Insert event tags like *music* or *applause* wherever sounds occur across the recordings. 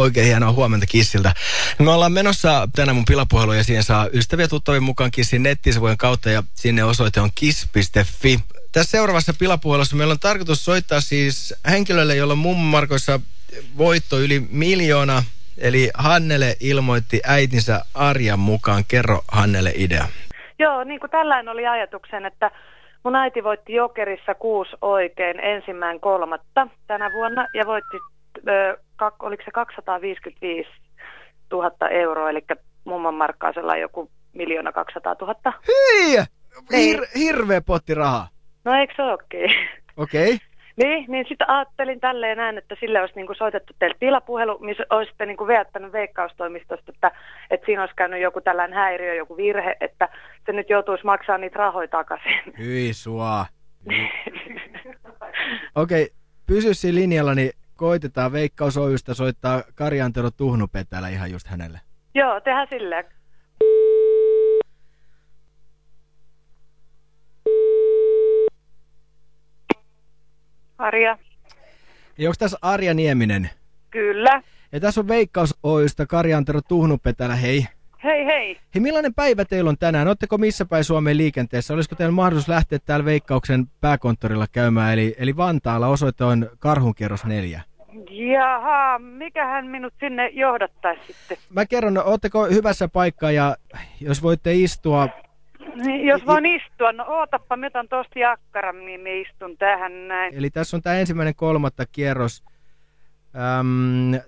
Oikein hienoa huomenta Kissiltä. Me ollaan menossa tänään mun pilapuhelu ja siihen saa ystäviä tuttavia mukaan Kissin nettisivujen kautta ja sinne osoite on kiss.fi. Tässä seuraavassa pilapuhelussa meillä on tarkoitus soittaa siis henkilölle, jolla on mummarkoissa voitto yli miljoona. Eli Hannele ilmoitti äitinsä Arjan mukaan. Kerro Hannele idea. Joo, niin kuin tällainen oli ajatuksen, että mun äiti voitti Jokerissa kuusi oikein ensimmäinen kolmatta tänä vuonna ja voitti oliko se 255 000 euroa, eli mumman markkaisella joku miljoona 200 000. Hyi! Hir hirveä potti rahaa. No eikö se olekin? Okei. Okay. *laughs* Niin, niin sitten ajattelin tälleen näin, että sille olisi niinku soitettu teille pilapuhelu, missä olisitte niinku veättänyt veikkaustoimistosta, että, että siinä olisi käynyt joku tällainen häiriö, joku virhe, että se nyt joutuisi maksaa niitä rahoja takaisin. Hyi sua. *laughs* Okei, okay, pysy siinä linjalla, niin koitetaan Veikkaus Oystä soittaa Kari Antero Tuhnupetälä ihan just hänelle. Joo, tehdään silleen. Arja. Ja onko tässä Arja Nieminen? Kyllä. Ja tässä on Veikkaus Oystä Kari Antero Tuhnupetälä, hei. Hei hei. Hei, millainen päivä teillä on tänään? Oletteko missä päin Suomen liikenteessä? Olisiko teillä mahdollisuus lähteä täällä Veikkauksen pääkonttorilla käymään, eli, eli Vantaalla osoite on Karhunkierros 4? Jaha, mikähän minut sinne johdattaisi sitten? Mä kerron, ootteko hyvässä paikkaa ja jos voitte istua... Niin, jos voin istua, no ootappa, mä otan tosta jakkaran, niin mä istun tähän näin. Eli tässä on tämä ensimmäinen kolmatta kierros. Öm,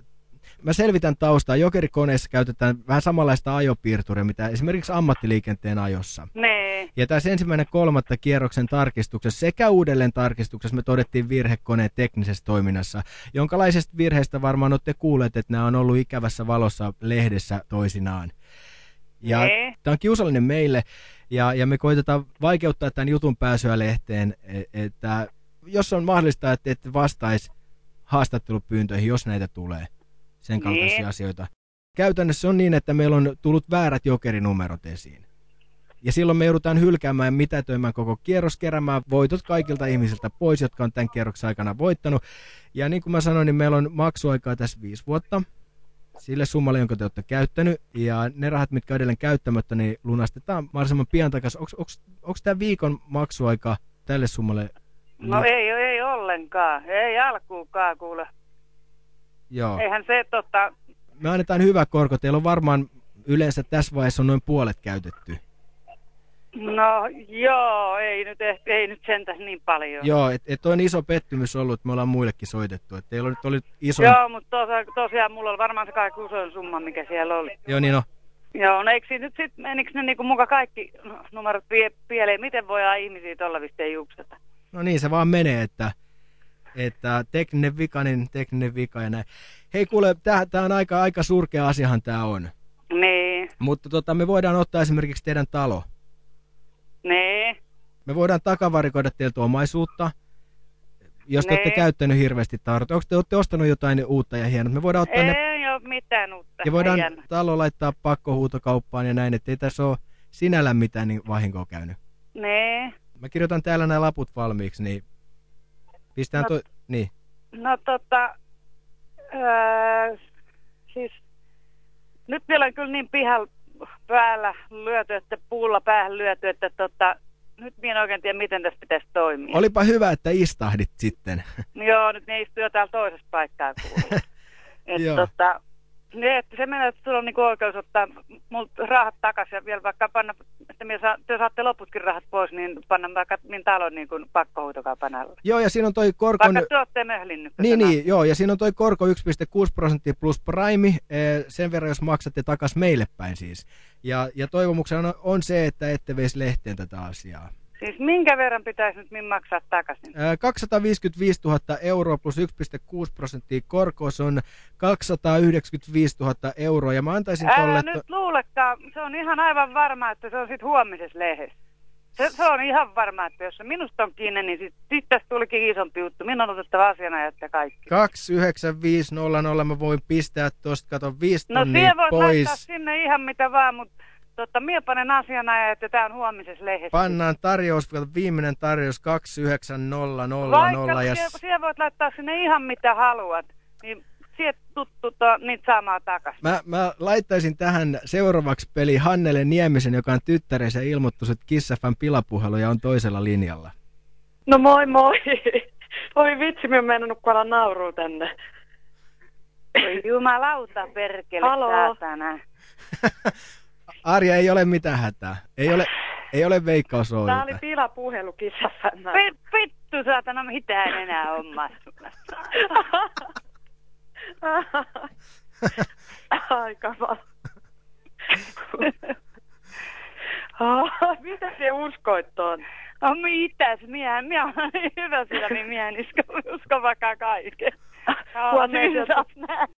mä selvitän taustaa. Jokerikoneessa käytetään vähän samanlaista ajopiirturia, mitä esimerkiksi ammattiliikenteen ajossa. Nee. Ja tässä ensimmäinen kolmatta kierroksen tarkistuksessa sekä uudelleen tarkistuksessa me todettiin virhekoneen teknisessä toiminnassa, jonkalaisesta virheestä varmaan olette kuulleet, että nämä on ollut ikävässä valossa lehdessä toisinaan. Ja Nee. tämä on kiusallinen meille, ja, ja me koitetaan vaikeuttaa tämän jutun pääsyä lehteen, e- että jos on mahdollista, että ette vastaisi haastattelupyyntöihin, jos näitä tulee sen kaltaisia Niin. asioita. Käytännössä on niin, että meillä on tullut väärät jokerinumerot esiin. Ja silloin me joudutaan hylkäämään ja mitätöimään koko kierros, keräämään voitot kaikilta ihmisiltä pois, jotka on tämän kierroksen aikana voittanut. Ja niin kuin mä sanoin, niin meillä on maksuaikaa tässä viisi vuotta sille summalle, jonka te olette käyttänyt. Ja ne rahat, mitkä on edelleen käyttämättä, niin lunastetaan mahdollisimman pian takaisin. Onko tämä viikon maksuaika tälle summalle? No ei, ei ollenkaan, ei alkuukaan kuule. Joo. Eihän se tota, Me annetaan hyvä korko. Teillä on varmaan yleensä tässä vaiheessa on noin puolet käytetty. No joo, ei nyt, ei nyt sentäs niin paljon. Joo, että et on iso pettymys ollut, että me ollaan muillekin soitettu. Et teillä on nyt oli iso... Joo, mutta tosa, tosiaan mulla oli varmaan se kaikki usein summa, mikä siellä oli. Joo, niin on. Joo, no eikö siinä nyt sit, menikö ne niinku muka kaikki numerot pie, pieleen? Miten voidaan ihmisiä tuolla visteen juukseta? No niin, se vaan menee, että, että tekninen vika, niin tekninen vika ja näin. Hei kuule, tämä on aika, aika surkea asiahan tämä on. Niin, Mutta tota, me voidaan ottaa esimerkiksi teidän talo. Niin. Me voidaan takavarikoida teiltä omaisuutta, jos te olette Nee. käyttänyt hirveästi tavaroita. Onko te olette ostanut jotain uutta ja hienoa? Me voidaan ottaa ne Ei ole mitään uutta. ja voidaan Ei talo laittaa pakkohuutokauppaan ja näin, ettei tässä ole sinällään mitään niin vahinkoa käynyt. Niin. Mä kirjoitan täällä nämä laput valmiiksi, niin pistään No- toi... Niin. No tota, öö, siis nyt vielä on kyllä niin pihalla päällä lyöty, että puulla päähän lyöty, että tota, nyt minä en oikein tiedä, miten tässä pitäisi toimia. Olipa hyvä, että istahdit sitten. Joo, nyt ne istuu jo täällä toisessa paikkaa *laughs* kuuluu. Et tota, ne, että se menee, että sulla on niinku oikeus ottaa multa rahat takaisin ja vielä vaikka panna, että minä saa, te saatte loputkin rahat pois, niin panna vaikka min talon niin kuin pakkohuutokaupan alle. Joo, ja siinä on toi korkon... Vaikka te olette möhlinnyt. Niin, niin, joo, ja siinä on toi korko 1,6 prosenttia plus prime, eh, sen verran jos maksatte takas meille päin siis. Ja, ja toivomuksena on, on se, että ette veisi lehteen tätä asiaa. Siis minkä verran pitäisi nyt min maksaa takaisin? Eh, 255 000 euroa plus 1,6 prosenttia korko, se on 295 000 euroa, ja mä antaisin Älä tolle... nyt luulekaan, se on ihan aivan varma, että se on sitten huomisessa lehdessä. Se, se on ihan varma, että jos se minusta on kiinni, niin sitten sit tästä tulikin isompi juttu. Minun on otettava asianajat ja kaikki. 29500 mä voin pistää tosta, kato 5 No siellä voit laittaa pois. sinne ihan mitä vaan, mutta totta, minä panen asianajat, että tämä on huomisessa lehdessä. Pannaan tarjous, kato, viimeinen tarjous 29000 Vaikka ja siellä, siellä voit laittaa sinne ihan mitä haluat, niin sieltä tuttu to, niitä saamaan takas. Mä, mä laittaisin tähän seuraavaksi peli Hannele Niemisen, joka on tyttärensä ilmoittu, että Kissafan pilapuheluja on toisella linjalla. No moi moi. *laughs* Oi vitsi, mä en meinannut kuolla nauruu tänne. Oi jumalauta perkele Haloo. saatana. *laughs* Arja, ei ole mitään hätää. Ei ole, ei ole veikkaus Tää oli pilapuhelu. Vi- Vittu saatana, mitä en enää hommassa. *laughs* Aika vaan. *laughs* Mitä se uskoit tuon? No mitäs, minä, minä olen hyvä sydämi, minä en usko, usko vaikka kaiken.